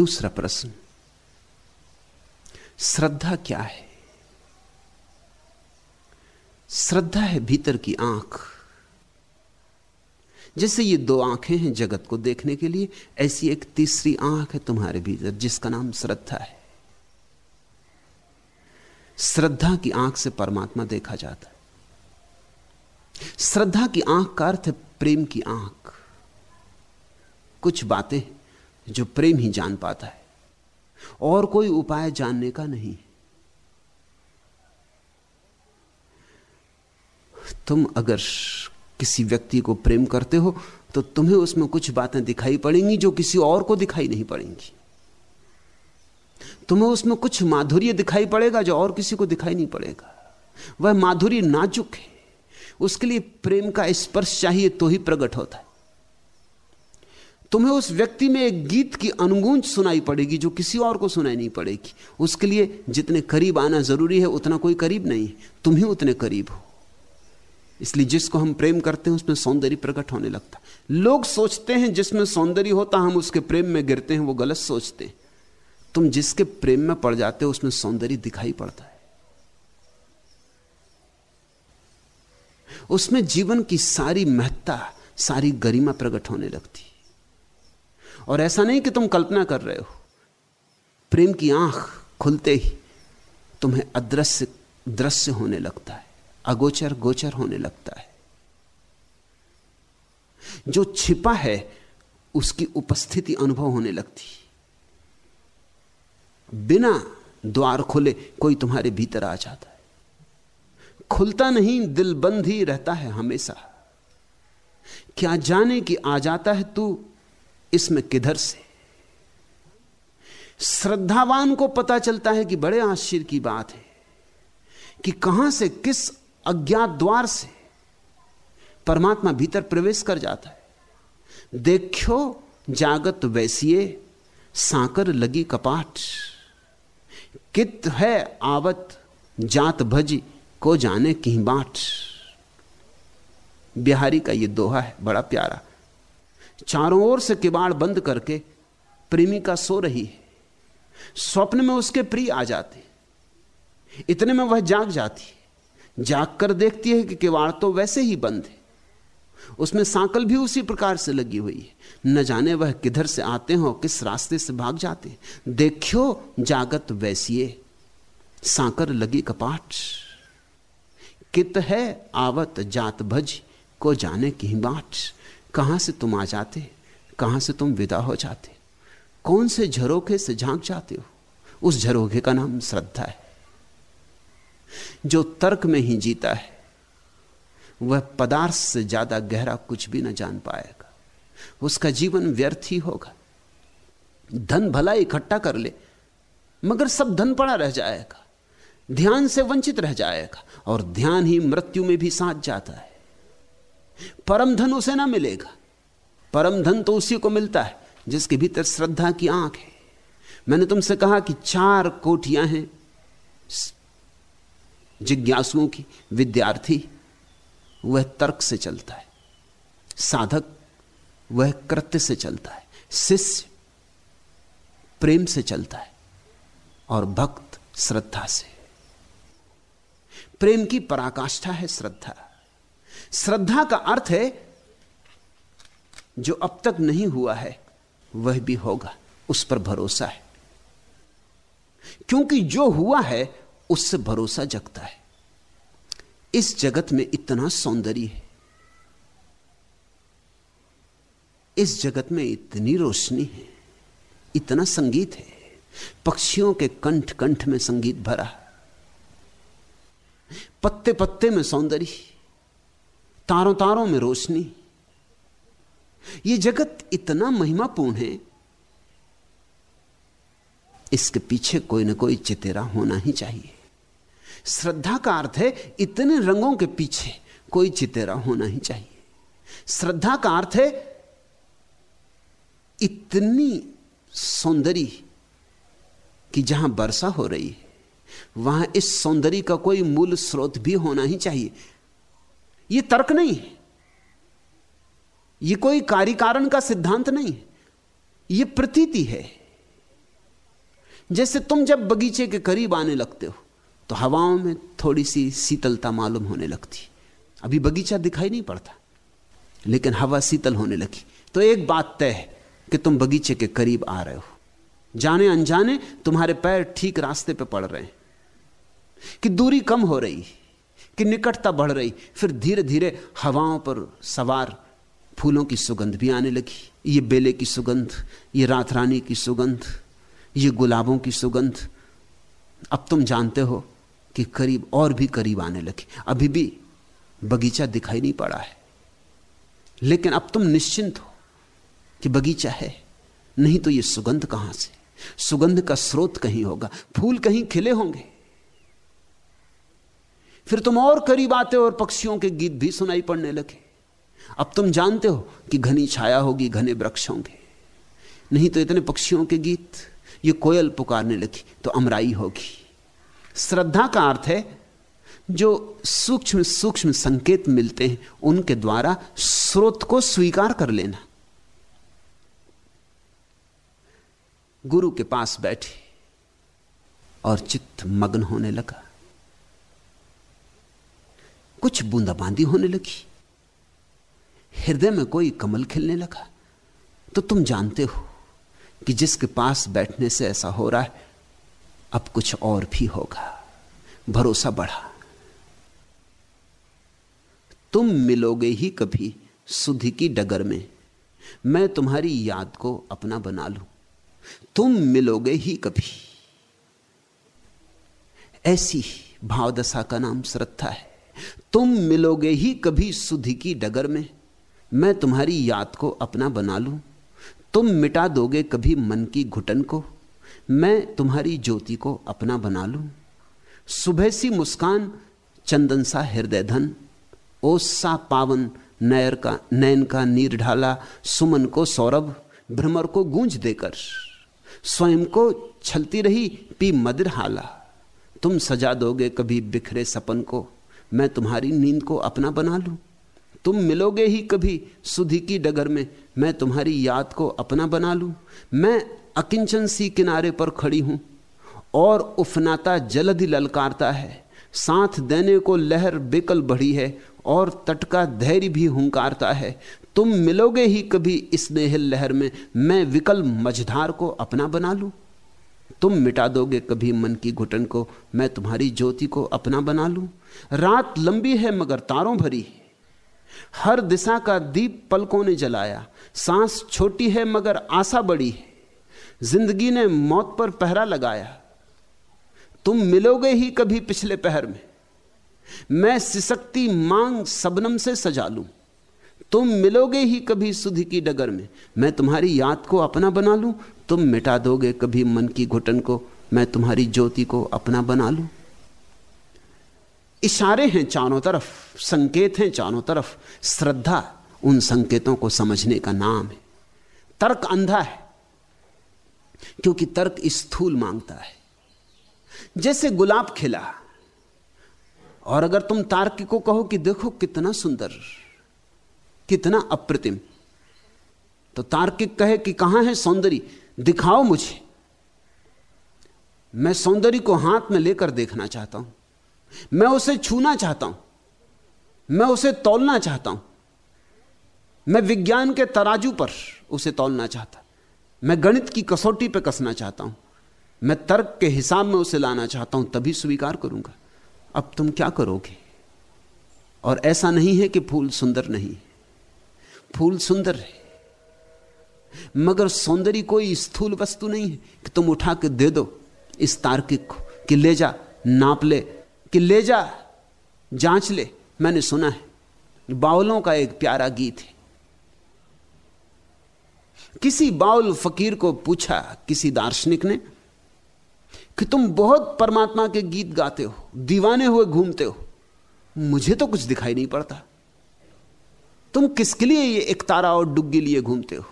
दूसरा प्रश्न, श्रद्धा क्या है? श्रद्धा है भीतर की आँख। जैसे ये दो आँखें हैं जगत को देखने के लिए, ऐसी एक तीसरी आँख है तुम्हारे भीतर, जिसका नाम श्रद्धा है। श्रद्धा की आँख से परमात्मा देखा जाता है। श्रद्धा की आँख का अर्थ है प्रेम की आँख। कुछ बातें जो प्रेम ही जान पाता है। और कोई उपाय जानने का नहीं। तुम अगर किसी व्यक्ति को प्रेम करते हो तो तुम्हें उसमें कुछ बातें दिखाई पड़ेंगी जो किसी और को दिखाई नहीं पड़ेंगी। तुम्हें उसमें कुछ माधुर्य दिखाई पड़ेगा जो और किसी को दिखाई नहीं पड़ेगा। वह माधुर्य नाजुक है। उसके लिए प्रेम का स्पर्श चाहिए तो ही प्रकट होता है। तुम्हें उस व्यक्ति में एक गीत की अनुगूंज सुनाई पड़ेगी जो किसी और को सुनाई नहीं पड़ेगी। उसके लिए जितने करीब आना ज़रूरी है, उतना कोई करीब नहीं। तुम ही उतने करीब हो। इसलिए जिसको हम प्रेम करते हैं, उसमें सौंदर्य प्रकट होने लगता लोग सोचते हैं, जिसमें सौंदर्य होता हम उसके प्रेम में गिरते हैं, वो गलत सोचते हैं। तुम जिसके प्रेम में पड़ जाते हो, उसमें सौंदर्य दिखाई पड़ता है। उसमें जीवन की सारी महत्ता, सारी गरिमा प्रकट होने लगती और ऐसा नहीं कि तुम कल्पना कर रहे हो। प्रेम की आँख खुलते ही तुम्हें अदृश्य, दृश्य होने लगता है, अगोचर गोचर होने लगता है। जो छिपा है, उसकी उपस्थिति अनुभव होने लगती। बिना द्वार खुले कोई तुम्हारे भीतर आ जाता है। खुलता नहीं, दिल बंद ही रहता है हमेशा। क्या जाने कि आ जाता है तू इसमें किधर से? श्रद्धावान को पता चलता है कि बड़े आश्चर्य की बात है कि कहाँ से, किस अज्ञात द्वार से परमात्मा भीतर प्रवेश कर जाता है। देखो, जागत वैसिए सांकर लगी कपाट। कित है आवत, जात भजी, को जाने की बाट। बिहारी का ये दोहा है, बड़ा प्यारा। चारों ओर से किबाड़ बंद करके प्रेमिका सो रही है। स्वप्न में उसके प्रिय आ जाते इतने में वह जाग जाती है। जाग कर देखती है कि किवाड़ तो वैसे ही बंद है। उसमें सांकल भी उसी प्रकार से लगी हुई है। न जाने वह किधर से आते हो, किस रास्ते से भाग जाते हैं। देखो जागत वैसिए सांकर लगी कपाट। कित है आवत जात भज को जाने की बाट। कहाँ से तुम आ जाते? कहाँ से तुम विदा हो जाते? कौन से झरोखे से झाँक जाते हो? उस झरोखे का नाम श्रद्धा है। जो तर्क में ही जीता है, वह पदार्थ से ज़्यादा गहरा कुछ भी ना जान पाएगा। उसका जीवन व्यर्थ ही होगा। धन भला इकट्ठा कर ले, मगर सब धन पड़ा रह जाएगा। ध्यान से वंचित रह जाएगा, और ध्यान ही मृत्यु में भी साथ जाता है। परम धन उसे ना मिलेगा। परम धन तो उसी को मिलता है, जिसके भीतर श्रद्धा की आँख है। मैंने तुमसे कहा कि चार कोठियाँ हैं, जिज्ञासुओं की, विद्यार्थी, वह तर्क से चलता है। साधक, वह कृत्य से चलता है। शिष्य, प्रेम से चलता है, और भक्त श्रद्धा से। प्रेम की पराकाष्ठा है श्रद्धा। श्रद्धा का अर्थ है, जो अब तक नहीं हुआ है, वह भी होगा, उस पर भरोसा है। क्योंकि जो हुआ है, उससे भरोसा जगता है। इस जगत में इतना सौंदर्य है। इस जगत में इतनी रोशनी है, इतना संगीत है। पक्षियों के कंठ कंठ में संगीत भरा। पत्ते पत्ते में सौंदर्य। तारों तारों में रोशनी। ये जगत इतना महिमापूर्ण है, इसके पीछे कोई ना कोई चितेरा होना ही चाहिए। श्रद्धा का अर्थ है, इतने रंगों के पीछे कोई चितेरा होना ही चाहिए। श्रद्धा का अर्थ है, इतनी सौंदर्य कि जहाँ वर्षा हो रही है, वहाँ इस सौंदर्य का कोई मूल स्रोत भी होना ही चाहिए। यह तर्क नहीं है। यह कोई कार्य कारण का सिद्धांत नहीं है। यह प्रतीति है। जैसे तुम जब बगीचे के करीब आने लगते हो तो हवाओं में थोड़ी सी शीतलता मालूम होने लगती। अभी बगीचा दिखाई नहीं पड़ता, लेकिन हवा शीतल होने लगी। तो एक बात तय है कि तुम बगीचे के करीब आ रहे हो। जाने अनजाने तुम्हारे पैर ठीक रास्ते पे पड़ रहे हैं कि दूरी कम हो रही कि निकटता बढ़ रही। फिर धीरे धीरे हवाओं पर सवार, फूलों की सुगंध भी आने लगी। ये बेले की सुगंध, ये रात रानी की सुगंध, ये गुलाबों की सुगंध। अब तुम जानते हो कि करीब और भी करीब आने लगी। अभी भी बगीचा दिखाई नहीं पड़ा है। लेकिन अब तुम निश्चिंत हो कि बगीचा है। नहीं तो ये सुगंध कहाँ से? सुगंध का स्रोत कहीं होगा? फूल कहीं खिले होंगे। फिर तुम और करीब आते हो और पक्षियों के गीत भी सुनाई पड़ने लगे। अब तुम जानते हो कि घनी छाया होगी, घने वृक्ष होंगे। नहीं तो इतने पक्षियों के गीत, ये कोयल पुकारने लगी तो अमराई होगी। श्रद्धा का अर्थ है, जो सूक्ष्म सूक्ष्म संकेत मिलते हैं, उनके द्वारा स्रोत को स्वीकार कर लेना। गुरु के पास बैठे और चित्त मग्न होने लगा। कुछ बूंदाबांदी होने लगी। हृदय में कोई कमल खिलने लगा। तो तुम जानते हो कि जिसके पास बैठने से ऐसा हो रहा है, अब कुछ और भी होगा। भरोसा बढ़ा। तुम मिलोगे ही कभी सुधि की डगर में। मैं तुम्हारी याद को अपना बना लूँ। तुम मिलोगे ही कभी। ऐसी भावदशा का नाम श्रद्धा है। तुम मिलोगे ही कभी सुधि की डगर में। मैं तुम्हारी याद को अपना बना लूँ। तुम मिटा दोगे कभी मन की घुटन को। मैं तुम्हारी ज्योति को अपना बना लूँ। सुबह सी मुस्कान, चंदन सा हृदय धन। ओस सा पावन नयर का नयन का नीर ढाला। सुमन को सौरभ, भ्रमर को गूंज देकर। स्वयं को छलती रही पी मदिर हाला। तुम सजा दोगे कभी बिखरे सपन को। मैं तुम्हारी नींद को अपना बना लूँ। तुम मिलोगे ही कभी सुधी की डगर में, मैं तुम्हारी याद को अपना बना लूँ। मैं अकिंचन सी किनारे पर खड़ी हूँ और उफनाता जलधि ललकारता है। साथ देने को लहर बेकल बढ़ी है और तट का धैर्य भी हुंकारता है। तुम मिलोगे ही कभी स्नेहिल लहर में, मैं विकल मझधार को अपना बना लूँ। तुम मिटा दोगे कभी मन की घुटन को, मैं तुम्हारी ज्योति को अपना बना लूँ। रात लंबी है मगर तारों भरी हर दिशा का दीप पलकों ने जलाया। सांस छोटी है मगर आशा बड़ी है। ज़िंदगी ने मौत पर पहरा लगाया। तुम मिलोगे ही कभी पिछले पहर में। मैं सिसकती मांग सबनम से सजा लूँ। तुम मिलोगे ही कभी सुधी की डगर में। मैं तुम्हारी याद को अपना बना लूँ। तुम मिटा दोगे कभी मन की घुटन को। मैं तुम्हारी ज्योति को अपना बना लूँ। इशारे हैं चारों तरफ़, संकेत हैं चारों तरफ़। श्रद्धा उन संकेतों को समझने का नाम है। तर्क अंधा है, क्योंकि तर्क स्थूल माँगता है। जैसे गुलाब खिला, और अगर तुम तार्किक को कहो कि देखो कितना सुंदर, कितना अप्रतिम तो तार्किक कहे कि कहाँ है सौंदर्य? दिखाओ मुझे। मैं सौंदर्य को हाथ में लेकर देखना चाहता हूँ। मैं उसे छूना चाहता हूँ। मैं उसे तोलना चाहता हूँ। मैं विज्ञान के तराजू पर उसे तोलना चाहता मैं गणित की कसौटी पर कसना चाहता हूँ। मैं तर्क के हिसाब में उसे लाना चाहता हूँ, तभी स्वीकार करूँगा। अब तुम क्या करोगे? और ऐसा नहीं है कि फूल सुंदर नहीं फूल सुंदर है। मगर सौंदर्य कोई स्थूल वस्तु नहीं है कि तुम उठा के दे दो, इस तार्किक को, कि ले जा, नाप ले कि ले जा, जाँच ले। मैंने सुना है बाउलों का एक प्यारा गीत है। किसी बाउल फकीर को पूछा, किसी दार्शनिक ने, कि तुम बहुत परमात्मा के गीत गाते हो, दीवाने हुए घूमते हो। मुझे तो कुछ दिखाई नहीं पड़ता। तुम किसके लिए ये एक तारा और डुग्गी लिए घूमते हो?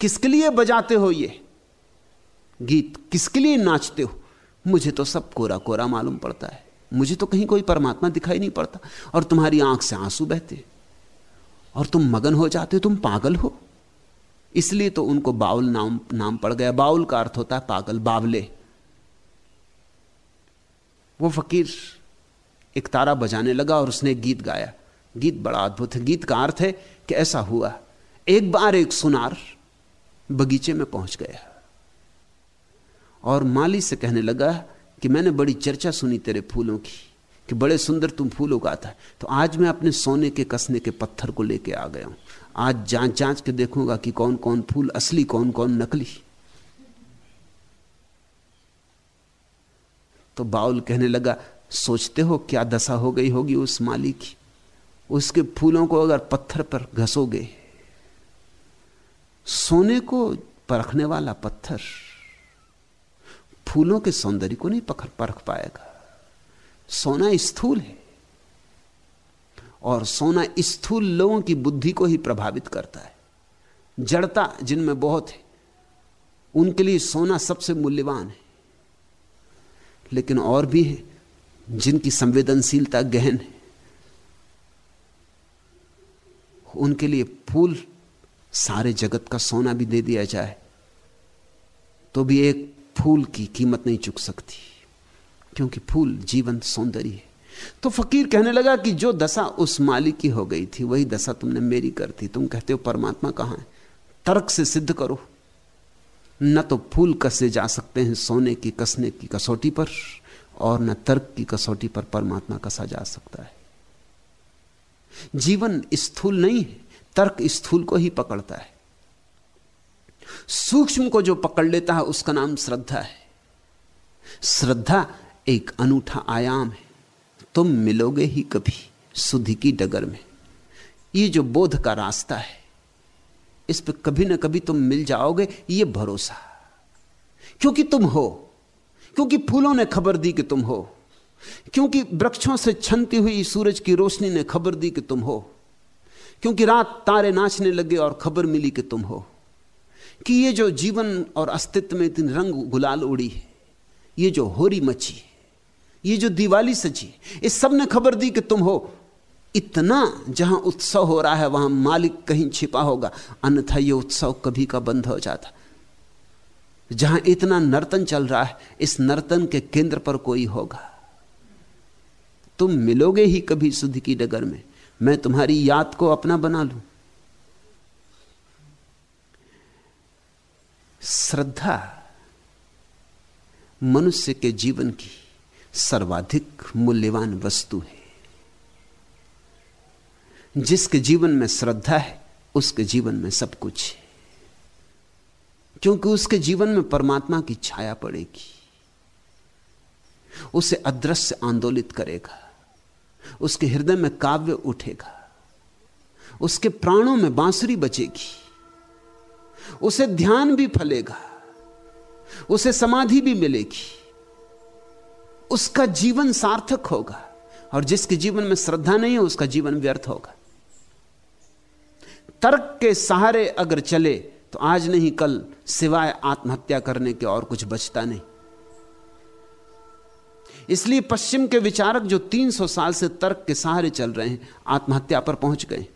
किसके लिए बजाते हो ये? गीत किसके लिए नाचते हो? मुझे तो सब कोरा कोरा मालूम पड़ता है। मुझे तो कहीं कोई परमात्मा दिखाई नहीं पड़ता। और तुम्हारी आँख से आँसू बहते। और तुम मगन हो जाते हो, तुम पागल हो। इसलिए तो उनको बाउल नाम नाम पड़ गया। बाउल का अर्थ होता है पागल, बावले। वो फकीर एक तारा बजाने लगा और उसने गीत गाया। गीत बड़ा अद्भुत है। गीत का अर्थ है कि ऐसा हुआ। एक बार एक सुनार बगीचे में पहुँच गया। और माली से कहने लगा कि मैंने बड़ी चर्चा सुनी तेरे फूलों की, कि बड़े सुंदर तुम फूल उगाता है तो आज मैं अपने सोने के, कसने के पत्थर को लेके आ गया हूँ। आज जाँच जाँच के देखूँगा कि कौन कौन फूल असली कौन कौन नकली। तो बाउल कहने लगा, सोचते हो क्या दशा हो गई होगी उस माली की? उसके फूलों को अगर पत्थर पर घसोगे, सोने को परखने वाला पत्थर फूलों के सौंदर्य को नहीं पकड़, परख पाएगा। सोना स्थूल है और सोना स्थूल लोगों की बुद्धि को ही प्रभावित करता है। जड़ता जिनमें बहुत है, उनके लिए सोना सबसे मूल्यवान है। लेकिन और भी है जिनकी संवेदनशीलता गहन है। उनके लिए फूल सारे जगत का सोना भी दे दिया जाए। तो भी एक फूल की कीमत नहीं चुक सकती, क्योंकि फूल जीवन सौंदर्य है। तो फकीर कहने लगा कि जो दशा उस मालिक की हो गई थी, वही दशा तुमने मेरी कर दी। तुम कहते हो, परमात्मा कहाँ है? तर्क से सिद्ध करो। न तो फूल कसे जा सकते हैं सोने की कसने की कसौटी पर, और न तर्क की कसौटी पर परमात्मा कसा जा सकता है। जीवन स्थूल नहीं है, तर्क स्थूल को ही पकड़ता है। सूक्ष्म को जो पकड़ लेता है, उसका नाम श्रद्धा है। श्रद्धा एक अनूठा आयाम है। तुम मिलोगे ही कभी सुधि की डगर में। ये जो बोध का रास्ता है, इस पर कभी ना कभी तुम मिल जाओगे, ये भरोसा। क्योंकि तुम हो, क्योंकि फूलों ने खबर दी कि तुम हो, क्योंकि वृक्षों से छनती हुई सूरज की रोशनी ने खबर दी कि तुम हो, क्योंकि रात तारे नाचने लगे और खबर मिली कि तुम हो। कि ये जो जीवन और अस्तित्व में इतनी रंग गुलाल उड़ी है, ये जो होरी मची है, ये जो दिवाली सची है, इस सबने खबर दी कि तुम हो इतना जहाँ उत्सव हो रहा है, वहाँ मालिक कहीं छिपा होगा, अन्यथा यह उत्सव कभी का बंद हो जाता। जहाँ इतना नर्तन चल रहा है, इस नर्तन के केंद्र पर कोई होगा। तुम मिलोगे ही कभी सुध की डगर में, मैं तुम्हारी याद को अपना बना लू। श्रद्धा मनुष्य के जीवन की सर्वाधिक मूल्यवान वस्तु है। जिसके जीवन में श्रद्धा है, उसके जीवन में सब कुछ है। क्योंकि उसके जीवन में परमात्मा की छाया पड़ेगी। उसे अदृश्य आंदोलित करेगा। उसके हृदय में काव्य उठेगा। उसके प्राणों में बांसुरी बचेगी उसे ध्यान भी फलेगा, उसे समाधि भी मिलेगी, उसका जीवन सार्थक होगा, और जिसके जीवन में श्रद्धा नहीं है, उसका जीवन व्यर्थ होगा। तर्क के सहारे अगर चले तो आज नहीं, कल सिवाय आत्महत्या करने के और कुछ बचता नहीं। इसलिए पश्चिम के विचारक जो 300 साल से तर्क के सहारे चल रहे हैं, आत्महत्या पर पहुँच गए।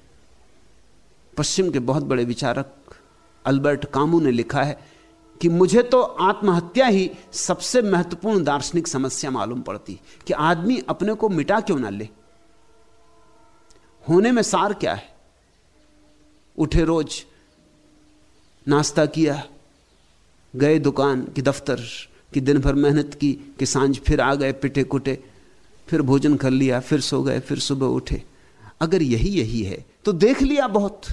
पश्चिम के बहुत बड़े विचारक अल्बर्ट कामू ने लिखा है कि मुझे तो आत्महत्या ही सबसे महत्वपूर्ण दार्शनिक समस्या मालूम पड़ती, कि आदमी अपने को मिटा क्यों ना ले? होने में सार क्या है? उठे रोज नाश्ता किया, गए दुकान की दफ्तर की दिन भर मेहनत की कि साँझ फिर आ गए पिटे कुटे, फिर भोजन कर लिया, फिर सो गए, फिर सुबह उठे। अगर यही यही है तो देख लिया बहुत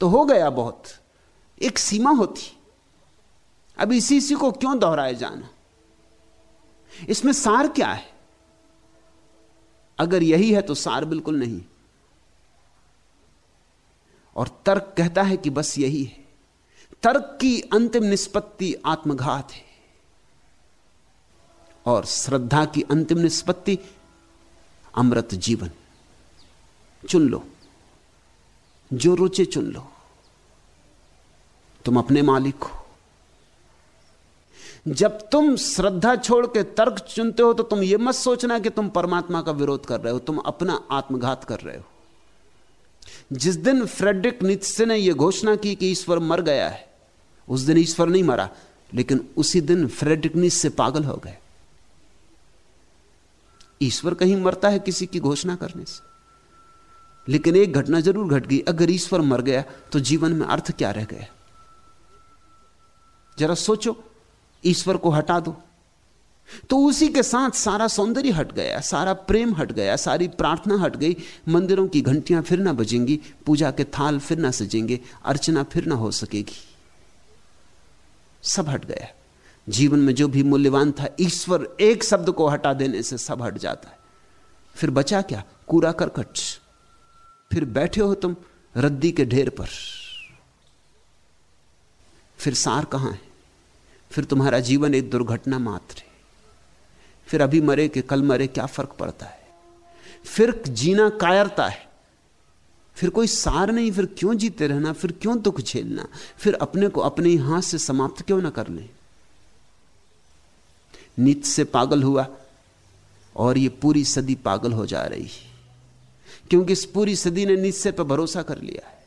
तो हो गया बहुत। एक सीमा होती। अब इसी इसी को क्यों दोहराए जाना? इसमें सार क्या है? अगर यही है तो सार बिल्कुल नहीं। और तर्क कहता है कि बस यही है। तर्क की अंतिम निष्पत्ति आत्मघात है। और श्रद्धा की अंतिम निष्पत्ति अमृत जीवन। चुन लो। जो रुचे चुन लो। तुम अपने मालिक हो। जब तुम श्रद्धा छोड़ के तर्क चुनते हो तो तुम यह मत सोचना कि तुम परमात्मा का विरोध कर रहे हो, तुम अपना आत्मघात कर रहे हो। जिस दिन फ्रेडरिक नित्से ने यह घोषणा की कि ईश्वर मर गया है, उस दिन ईश्वर नहीं मरा, लेकिन उसी दिन फ्रेडरिक नित्से पागल हो गए। ईश्वर कहीं मरता है किसी की घोषणा करने से। लेकिन एक घटना ज़रूर घट गई, अगर ईश्वर मर गया तो जीवन में अर्थ क्या रह गया? जरा सोचो, ईश्वर को हटा दो। तो उसी के साथ सारा सौंदर्य हट गया, सारा प्रेम हट गया, सारी प्रार्थना हट गई। मंदिरों की घंटियाँ फिर ना बजेंगी, पूजा के थाल फिर ना सजेंगे, अर्चना फिर ना हो सकेगी। सब हट गया। जीवन में जो भी मूल्यवान था, ईश्वर एक शब्द को हटा देने से सब हट जाता है। फिर बचा क्या? कूड़ा करकट। फिर बैठे हो तुम रद्दी के ढेर पर। फिर सार कहाँ है? फिर तुम्हारा जीवन एक दुर्घटना मात्र है। फिर अभी मरे कि कल मरे क्या फ़र्क पड़ता है? फिर जीना कायरता है। फिर कोई सार नहीं, फिर क्यों जीते रहना? फिर क्यों दुख झेलना? फिर अपने को अपने ही हाथ से समाप्त क्यों ना कर ले? नीत से पागल हुआ और ये पूरी सदी पागल हो जा रही है। क्योंकि इस पूरी सदी ने निश्चय पर भरोसा कर लिया है।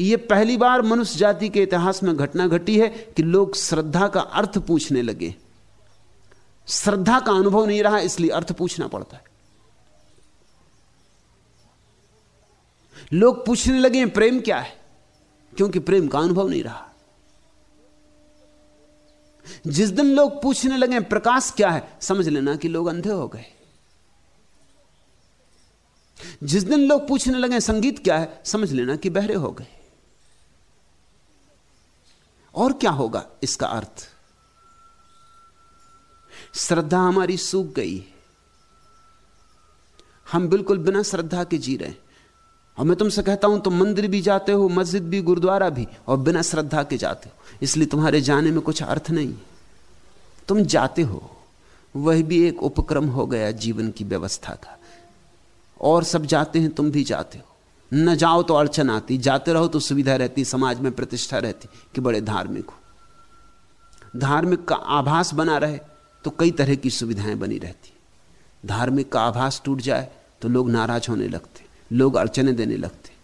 यह पहली बार मनुष्य जाति के इतिहास में घटना घटी है कि लोग श्रद्धा का अर्थ पूछने लगे। श्रद्धा का अनुभव नहीं रहा, इसलिए अर्थ पूछना पड़ता है। लोग पूछने लगे, प्रेम क्या है? क्योंकि प्रेम का अनुभव नहीं रहा। जिस दिन लोग पूछने लगे, प्रकाश क्या है? समझ लेना कि लोग अंधे हो गए। जिस दिन लोग पूछने लगे, संगीत क्या है? समझ लेना कि बहरे हो गए। और क्या होगा इसका अर्थ? श्रद्धा हमारी सूख गई। हम बिल्कुल बिना श्रद्धा के जी रहे और मैं तुमसे कहता हूँ, तुम मंदिर भी जाते हो, मस्जिद भी, गुरुद्वारा भी, और बिना श्रद्धा के जाते हो। इसलिए तुम्हारे जाने में कुछ अर्थ नहीं। तुम जाते हो, वह भी एक उपक्रम हो गया जीवन की व्यवस्था का। और सब जाते हैं, तुम भी जाते हो। न जाओ तो अड़चन आती, जाते रहो तो सुविधा रहती, समाज में प्रतिष्ठा रहती, कि बड़े धार्मिक हो। धार्मिक का आभास बना रहे तो कई तरह की सुविधाएँ बनी रहती। धार्मिक का आभास टूट जाए तो लोग नाराज़ होने लगते, लोग अड़चने देने लगते।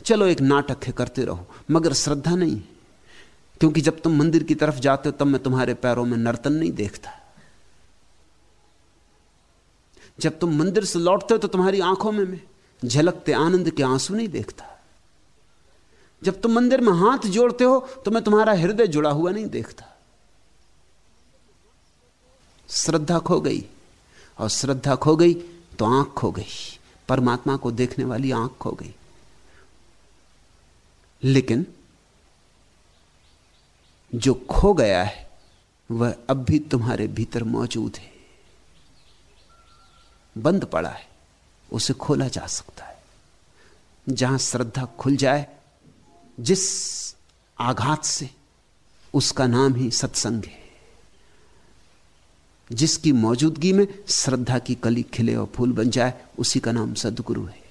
चलो एक नाटक है, करते रहो, मगर श्रद्धा नहीं क्योंकि जब तुम मंदिर की तरफ़ जाते हो, तब मैं तुम्हारे पैरों में नर्तन नहीं देखता। जब तुम मंदिर से लौटते हो तो तुम्हारी आँखों में मैं झलकते, आनंद के आँसू नहीं देखता। जब तुम मंदिर में हाथ जोड़ते हो तो मैं तुम्हारा हृदय जुड़ा हुआ नहीं देखता। श्रद्धा खो गई, और श्रद्धा खो गई तो आँख खो गई। परमात्मा को देखने वाली आँख खो गई। लेकिन जो खो गया है, वह अब भी तुम्हारे भीतर मौजूद है। बंद पड़ा है। उसे खोला जा सकता है। जहाँ श्रद्धा खुल जाए, जिस आघात से उसका नाम ही सत्संग है। जिसकी मौजूदगी में श्रद्धा की कली खिले और फूल बन जाए, उसी का नाम सदगुरु है।